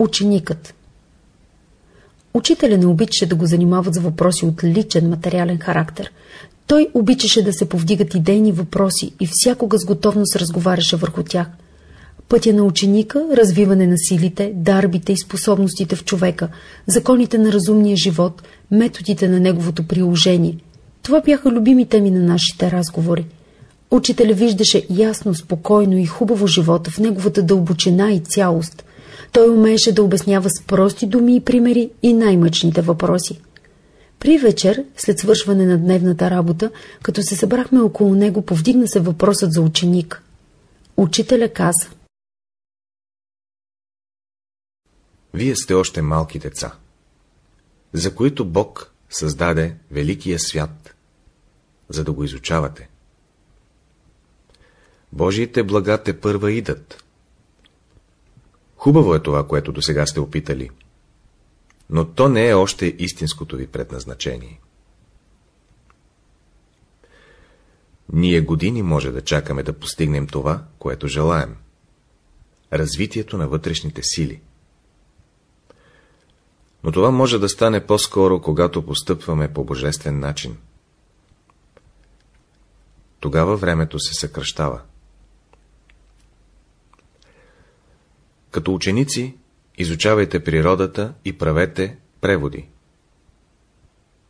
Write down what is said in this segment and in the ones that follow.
Ученикът Учителя не обичаше да го занимават с въпроси от личен материален характер. Той обичаше да се повдигат идейни въпроси и всякога с готовност разговаряше върху тях. Пътя на ученика, развиване на силите, дарбите и способностите в човека, законите на разумния живот, методите на неговото приложение. Това бяха любими теми на нашите разговори. Учителя виждаше ясно, спокойно и хубаво живота в неговата дълбочина и цялост. Той умееше да обяснява с прости думи и примери и най-мъчните въпроси. При вечер, след свършване на дневната работа, като се събрахме около него, повдигна се въпросът за ученик. Учителя каза. Вие сте още малки деца, за които Бог създаде великия свят, за да го изучавате. Божиите блага те първа идат. Хубаво е това, което до сега сте опитали, но то не е още истинското ви предназначение. Ние години може да чакаме да постигнем това, което желаем. Развитието на вътрешните сили. Но това може да стане по-скоро, когато постъпваме по божествен начин. Тогава времето се съкръщава. Като ученици, изучавайте природата и правете преводи.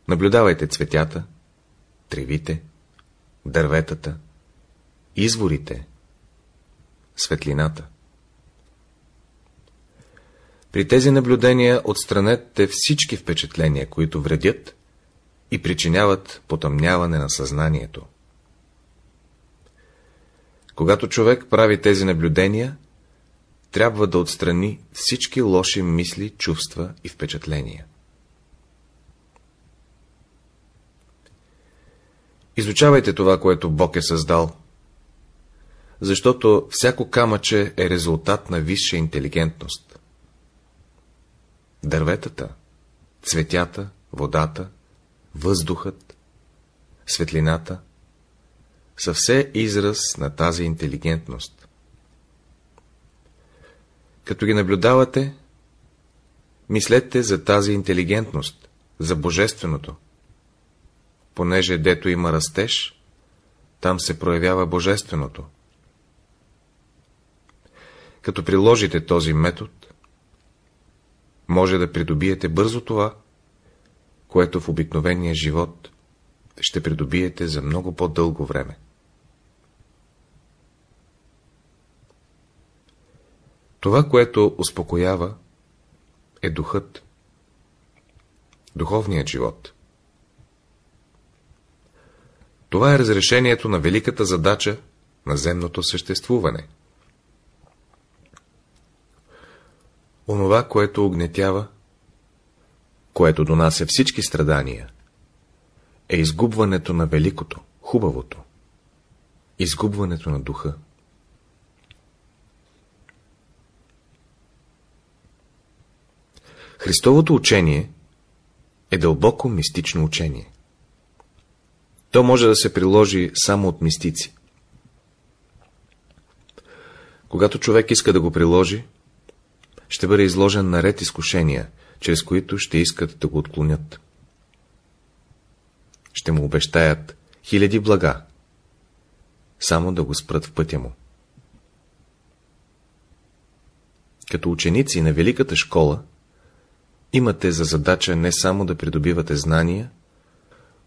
Наблюдавайте цветята, тревите, дърветата, изворите, светлината. При тези наблюдения отстранете всички впечатления, които вредят и причиняват потъмняване на съзнанието. Когато човек прави тези наблюдения, трябва да отстрани всички лоши мисли, чувства и впечатления. Изучавайте това, което Бог е създал, защото всяко камъче е резултат на висша интелигентност. Дърветата, цветята, водата, въздухът, светлината са все израз на тази интелигентност. Като ги наблюдавате, мислете за тази интелигентност, за божественото. Понеже дето има растеж, там се проявява божественото. Като приложите този метод, може да придобиете бързо това, което в обикновения живот ще придобиете за много по-дълго време. Това, което успокоява, е духът, духовният живот. Това е разрешението на великата задача на земното съществуване. Онова, което огнетява, което донася всички страдания, е изгубването на великото, хубавото, изгубването на духа. Христовото учение е дълбоко мистично учение. То може да се приложи само от мистици. Когато човек иска да го приложи, ще бъде изложен на ред изкушения, чрез които ще искат да го отклонят. Ще му обещаят хиляди блага, само да го спрат в пътя му. Като ученици на Великата школа, Имате за задача не само да придобивате знания,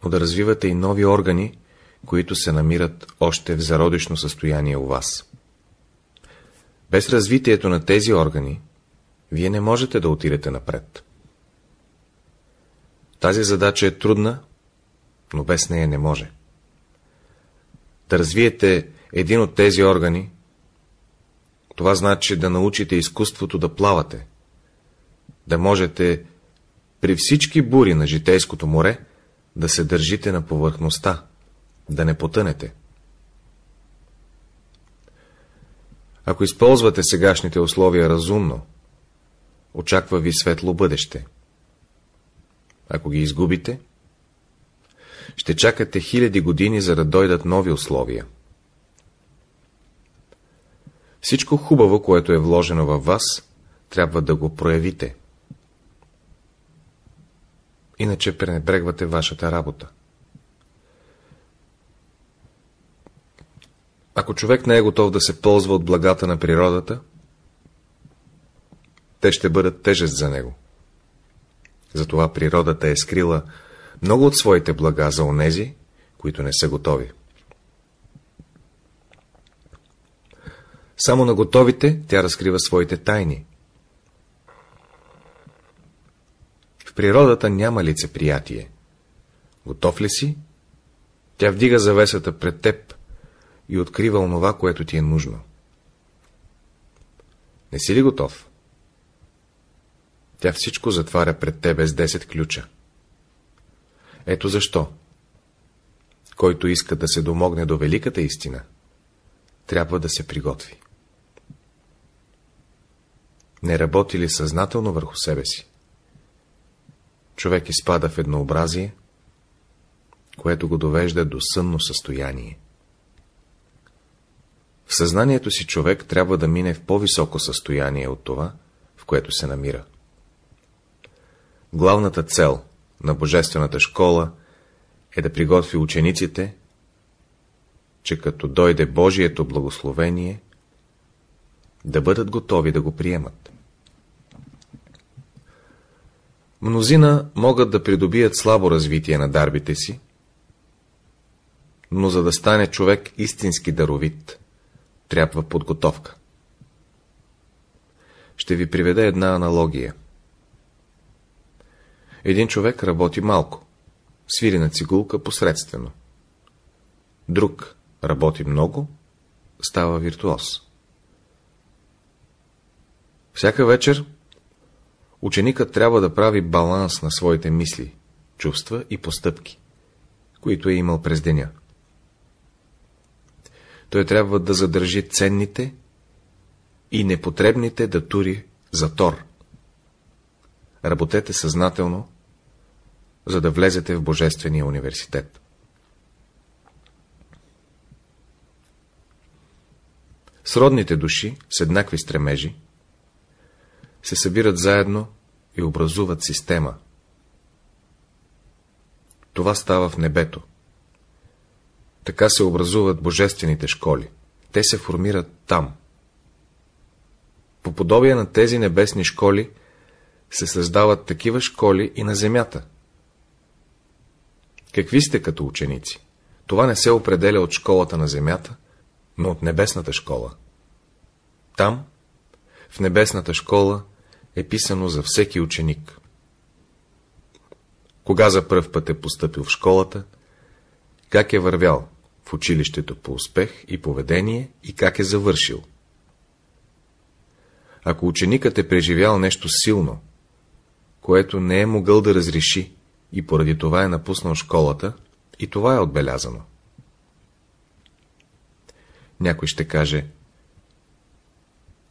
но да развивате и нови органи, които се намират още в зародишно състояние у вас. Без развитието на тези органи, вие не можете да отидете напред. Тази задача е трудна, но без нея не може. Да развиете един от тези органи, това значи да научите изкуството да плавате, да можете при всички бури на житейското море да се държите на повърхността, да не потънете. Ако използвате сегашните условия разумно, очаква ви светло бъдеще. Ако ги изгубите, ще чакате хиляди години, за да дойдат нови условия. Всичко хубаво, което е вложено във вас, трябва да го проявите. Иначе пренебрегвате вашата работа. Ако човек не е готов да се ползва от благата на природата, те ще бъдат тежест за него. Затова природата е скрила много от своите блага за онези, които не са готови. Само на готовите тя разкрива своите тайни. Природата няма лицеприятие. Готов ли си? Тя вдига завесата пред теб и открива онова, което ти е нужно. Не си ли готов? Тя всичко затваря пред тебе с 10 ключа. Ето защо. Който иска да се домогне до великата истина, трябва да се приготви. Не работи ли съзнателно върху себе си? Човек изпада в еднообразие, което го довежда до сънно състояние. В съзнанието си човек трябва да мине в по-високо състояние от това, в което се намира. Главната цел на Божествената школа е да приготви учениците, че като дойде Божието благословение, да бъдат готови да го приемат. Мнозина могат да придобият слабо развитие на дарбите си, но за да стане човек истински даровит, трябва подготовка. Ще ви приведа една аналогия. Един човек работи малко, свири на цигулка посредствено. Друг работи много, става виртуоз. Всяка вечер ученикът трябва да прави баланс на своите мисли, чувства и постъпки, които е имал през деня. Той трябва да задържи ценните и непотребните да тури за тор. Работете съзнателно, за да влезете в Божествения университет. Сродните души с еднакви стремежи се събират заедно и образуват система. Това става в небето. Така се образуват божествените школи. Те се формират там. По подобие на тези небесни школи се създават такива школи и на земята. Какви сте като ученици? Това не се определя от школата на земята, но от небесната школа. Там, в небесната школа, е писано за всеки ученик. Кога за пръв път е поступил в школата, как е вървял в училището по успех и поведение и как е завършил. Ако ученикът е преживял нещо силно, което не е могъл да разреши и поради това е напуснал школата, и това е отбелязано. Някой ще каже,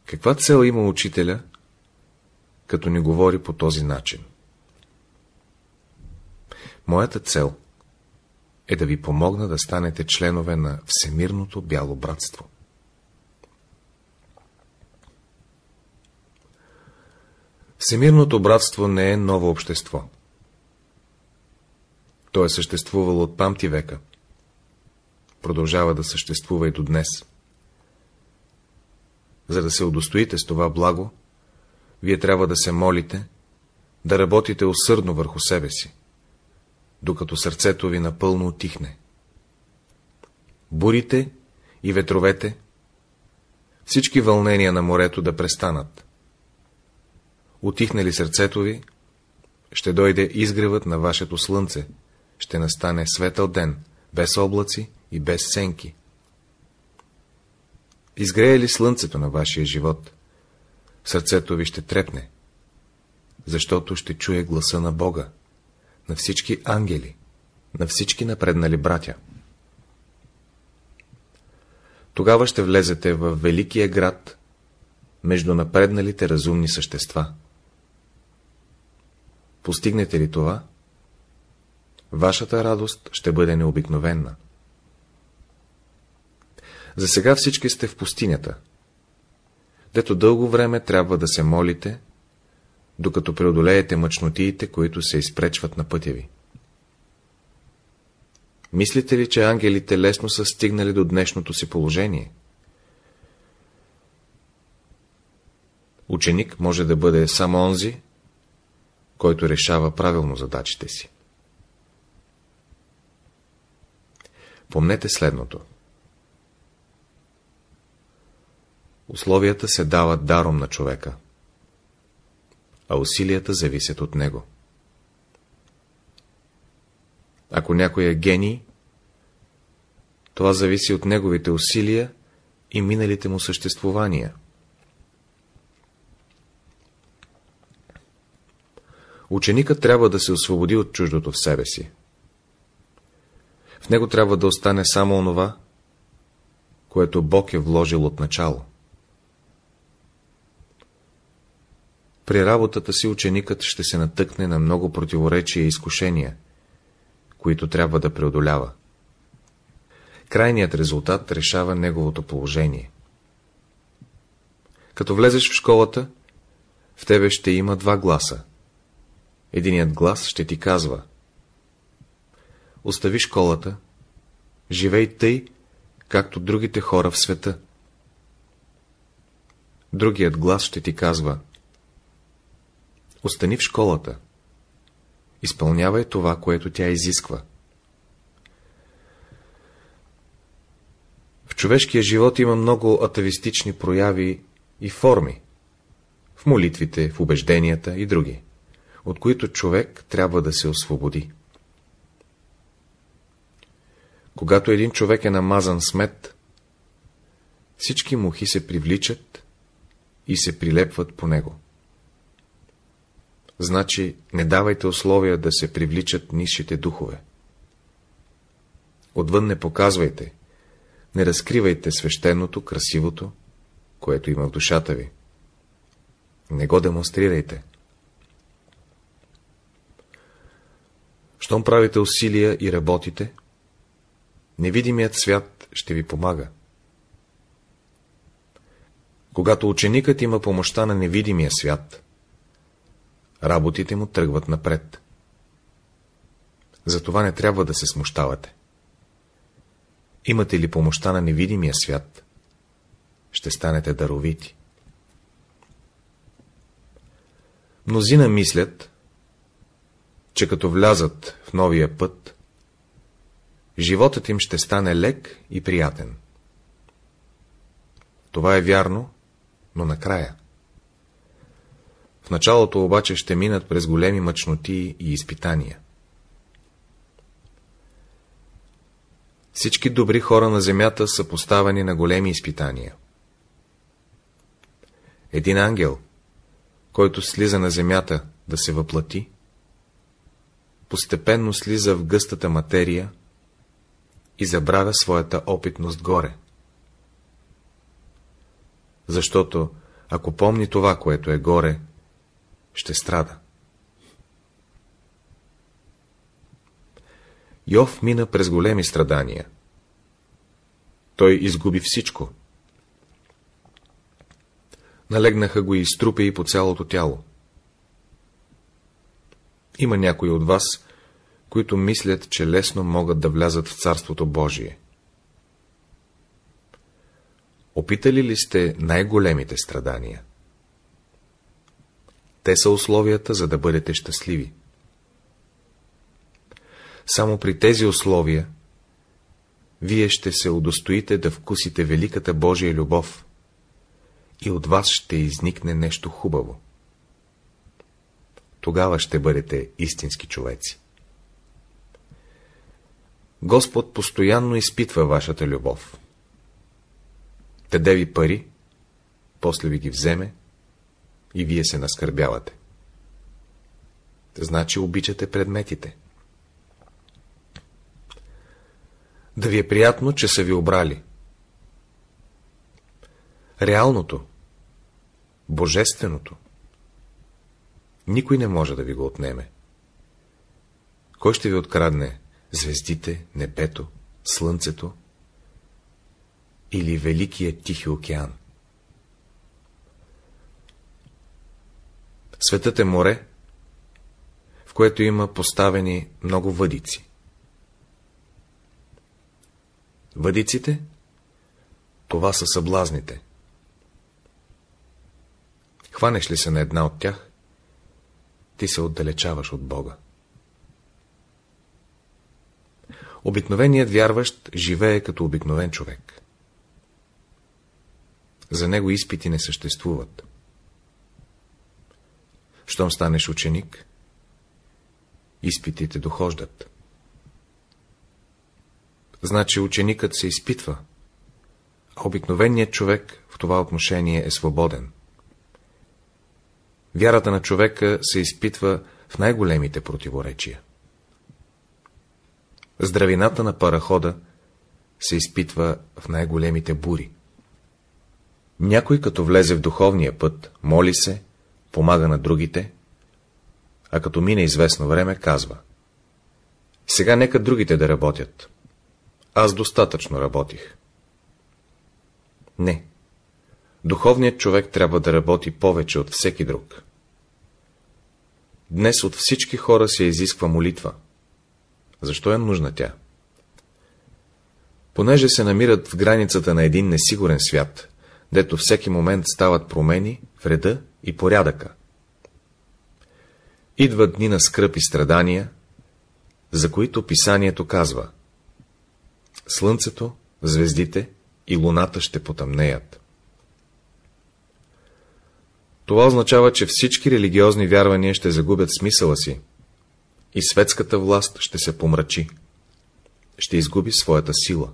каква цел има учителя, като ни говори по този начин? Моята цел е да ви помогна да станете членове на Всемирното бяло братство. Всемирното братство не е ново общество. То е съществувало от памти века. Продължава да съществува и до днес. За да се удостоите с това благо, вие трябва да се молите, да работите усърдно върху себе си, докато сърцето ви напълно отихне. Бурите и ветровете, всички вълнения на морето да престанат. Отихне ли сърцето ви, ще дойде изгревът на вашето слънце, ще настане светъл ден, без облаци и без сенки. Изгрее ли слънцето на вашия живот, сърцето ви ще трепне, защото ще чуе гласа на Бога, на всички ангели, на всички напреднали братя. Тогава ще влезете в великия град между напредналите разумни същества. Постигнете ли това, вашата радост ще бъде необикновенна. За сега всички сте в пустинята. Дето дълго време трябва да се молите, докато преодолеете мъчнотиите, които се изпречват на пътя ви. Мислите ли, че ангелите лесно са стигнали до днешното си положение? Ученик може да бъде само онзи, който решава правилно задачите си. Помнете следното. Условията се дават даром на човека, а усилията зависят от него. Ако някой е гений, това зависи от неговите усилия и миналите му съществувания. Ученикът трябва да се освободи от чуждото в себе си. В него трябва да остане само онова, което Бог е вложил от начало. При работата си ученикът ще се натъкне на много противоречия и изкушения, които трябва да преодолява. Крайният резултат решава неговото положение. Като влезеш в школата, в тебе ще има два гласа. Единият глас ще ти казва Остави школата, живей тъй, както другите хора в света. Другият глас ще ти казва Остани в школата. Изпълнявай това, което тя изисква. В човешкия живот има много атавистични прояви и форми. В молитвите, в убежденията и други, от които човек трябва да се освободи. Когато един човек е намазан с мед, всички мухи се привличат и се прилепват по него. Значи не давайте условия да се привличат низшите духове. Отвън не показвайте, не разкривайте свещеното, красивото, което има в душата ви. Не го демонстрирайте. Щом правите усилия и работите, невидимият свят ще ви помага. Когато ученикът има помощта на невидимия свят, работите му тръгват напред. Затова не трябва да се смущавате. Имате ли помощта на невидимия свят, ще станете даровити. Мнозина мислят, че като влязат в новия път, животът им ще стане лек и приятен. Това е вярно, но накрая. В началото обаче ще минат през големи мъчноти и изпитания. Всички добри хора на земята са поставени на големи изпитания. Един ангел, който слиза на земята да се въплати, постепенно слиза в гъстата материя и забравя своята опитност горе. Защото, ако помни това, което е горе, ще страда. Йов мина през големи страдания. Той изгуби всичко. Налегнаха го и струпи по цялото тяло. Има някои от вас, които мислят, че лесно могат да влязат в Царството Божие. Опитали ли сте най-големите страдания? Те са условията, за да бъдете щастливи. Само при тези условия вие ще се удостоите да вкусите великата Божия любов и от вас ще изникне нещо хубаво. Тогава ще бъдете истински човеци. Господ постоянно изпитва вашата любов. Теде ви пари, после ви ги вземе и вие се наскърбявате. Значи обичате предметите. Да ви е приятно, че са ви обрали. Реалното, божественото, никой не може да ви го отнеме. Кой ще ви открадне звездите, небето, слънцето или Великият Тихи океан? Светът е море, в което има поставени много въдици. Въдиците — това са съблазните. Хванеш ли се на една от тях, ти се отдалечаваш от Бога. Обикновеният вярващ живее като обикновен човек. За него изпити не съществуват. Щом станеш ученик, изпитите дохождат. Значи ученикът се изпитва, а обикновеният човек в това отношение е свободен. Вярата на човека се изпитва в най-големите противоречия. Здравината на парахода се изпитва в най-големите бури. Някой като влезе в духовния път, моли се, помага на другите, а като мине известно време, казва Сега нека другите да работят. Аз достатъчно работих. Не. Духовният човек трябва да работи повече от всеки друг. Днес от всички хора се изисква молитва. Защо е нужна тя? Понеже се намират в границата на един несигурен свят, дето всеки момент стават промени в реда и порядъка. Идват дни на скръп и страдания, за които писанието казва Слънцето, звездите и луната ще потъмнеят. Това означава, че всички религиозни вярвания ще загубят смисъла си и светската власт ще се помрачи, ще изгуби своята сила.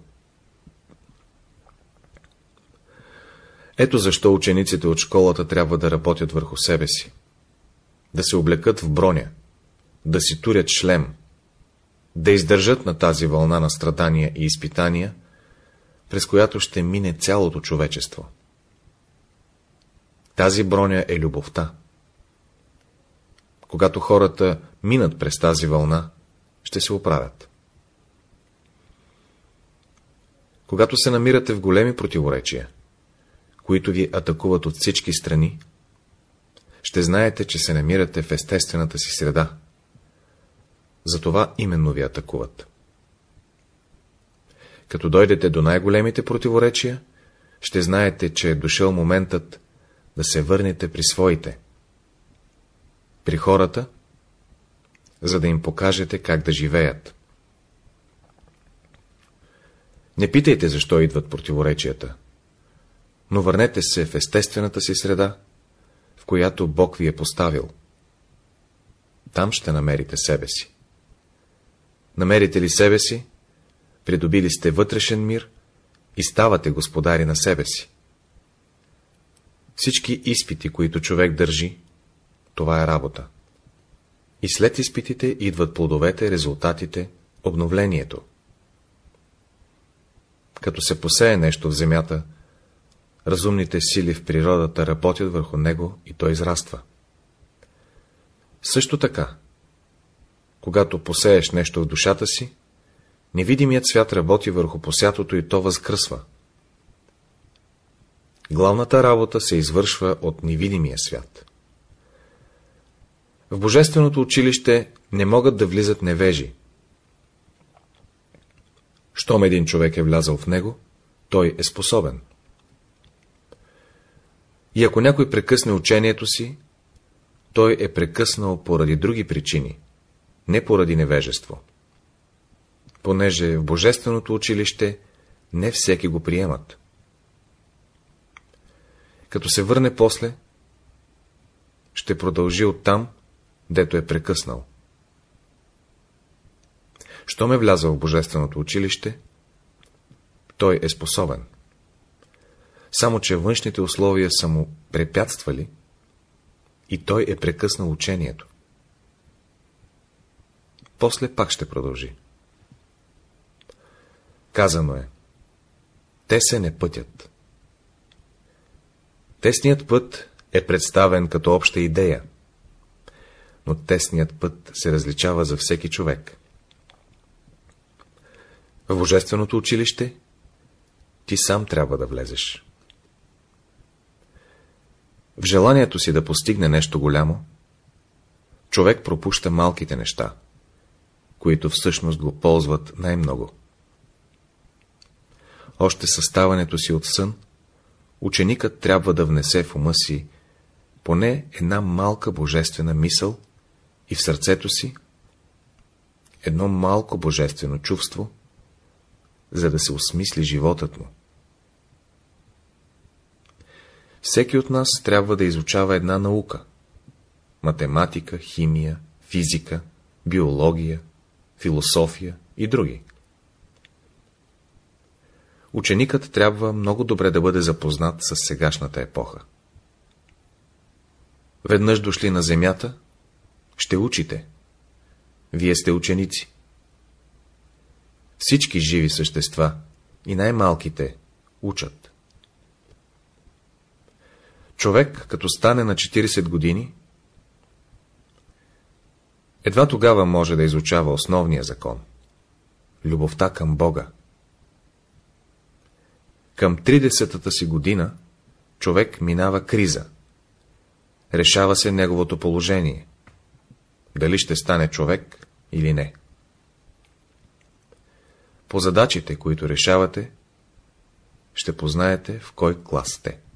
Ето защо учениците от школата трябва да работят върху себе си, да се облекат в броня, да си турят шлем, да издържат на тази вълна на страдания и изпитания, през която ще мине цялото човечество. Тази броня е любовта. Когато хората минат през тази вълна, ще се оправят. Когато се намирате в големи противоречия, които ви атакуват от всички страни, ще знаете, че се намирате в естествената си среда. Затова именно ви атакуват. Като дойдете до най-големите противоречия, ще знаете, че е дошъл моментът да се върнете при своите. При хората, за да им покажете как да живеят. Не питайте, защо идват противоречията, но върнете се в естествената си среда, в която Бог ви е поставил. Там ще намерите себе си. Намерите ли себе си, придобили сте вътрешен мир и ставате господари на себе си. Всички изпити, които човек държи, това е работа. И след изпитите идват плодовете, резултатите, обновлението. Като се посее нещо в земята, разумните сили в природата работят върху него и той израства. Също така, когато посееш нещо в душата си, невидимият свят работи върху посятото и то възкръсва. Главната работа се извършва от невидимия свят. В Божественото училище не могат да влизат невежи. Щом един човек е влязъл в него, той е способен. И ако някой прекъсне учението си, той е прекъснал поради други причини, не поради невежество. Понеже в Божественото училище не всеки го приемат. Като се върне после, ще продължи оттам, дето е прекъснал. Що ме вляза в Божественото училище, той е способен. Само, че външните условия са му препятствали и той е прекъснал учението. После пак ще продължи. Казано е, те се не пътят. Тесният път е представен като обща идея, но тесният път се различава за всеки човек. В Божественото училище ти сам трябва да влезеш. В желанието си да постигне нещо голямо, човек пропуща малките неща, които всъщност го ползват най-много. Още съставането си от сън, ученикът трябва да внесе в ума си поне една малка божествена мисъл и в сърцето си едно малко божествено чувство, за да се осмисли животът му. Всеки от нас трябва да изучава една наука – математика, химия, физика, биология, философия и други. Ученикът трябва много добре да бъде запознат с сегашната епоха. Веднъж дошли на земята, ще учите. Вие сте ученици. Всички живи същества, и най-малките, учат. Човек, като стане на 40 години, едва тогава може да изучава основния закон — любовта към Бога. Към 30-та си година човек минава криза. Решава се неговото положение. Дали ще стане човек или не. По задачите, които решавате, ще познаете в кой клас сте.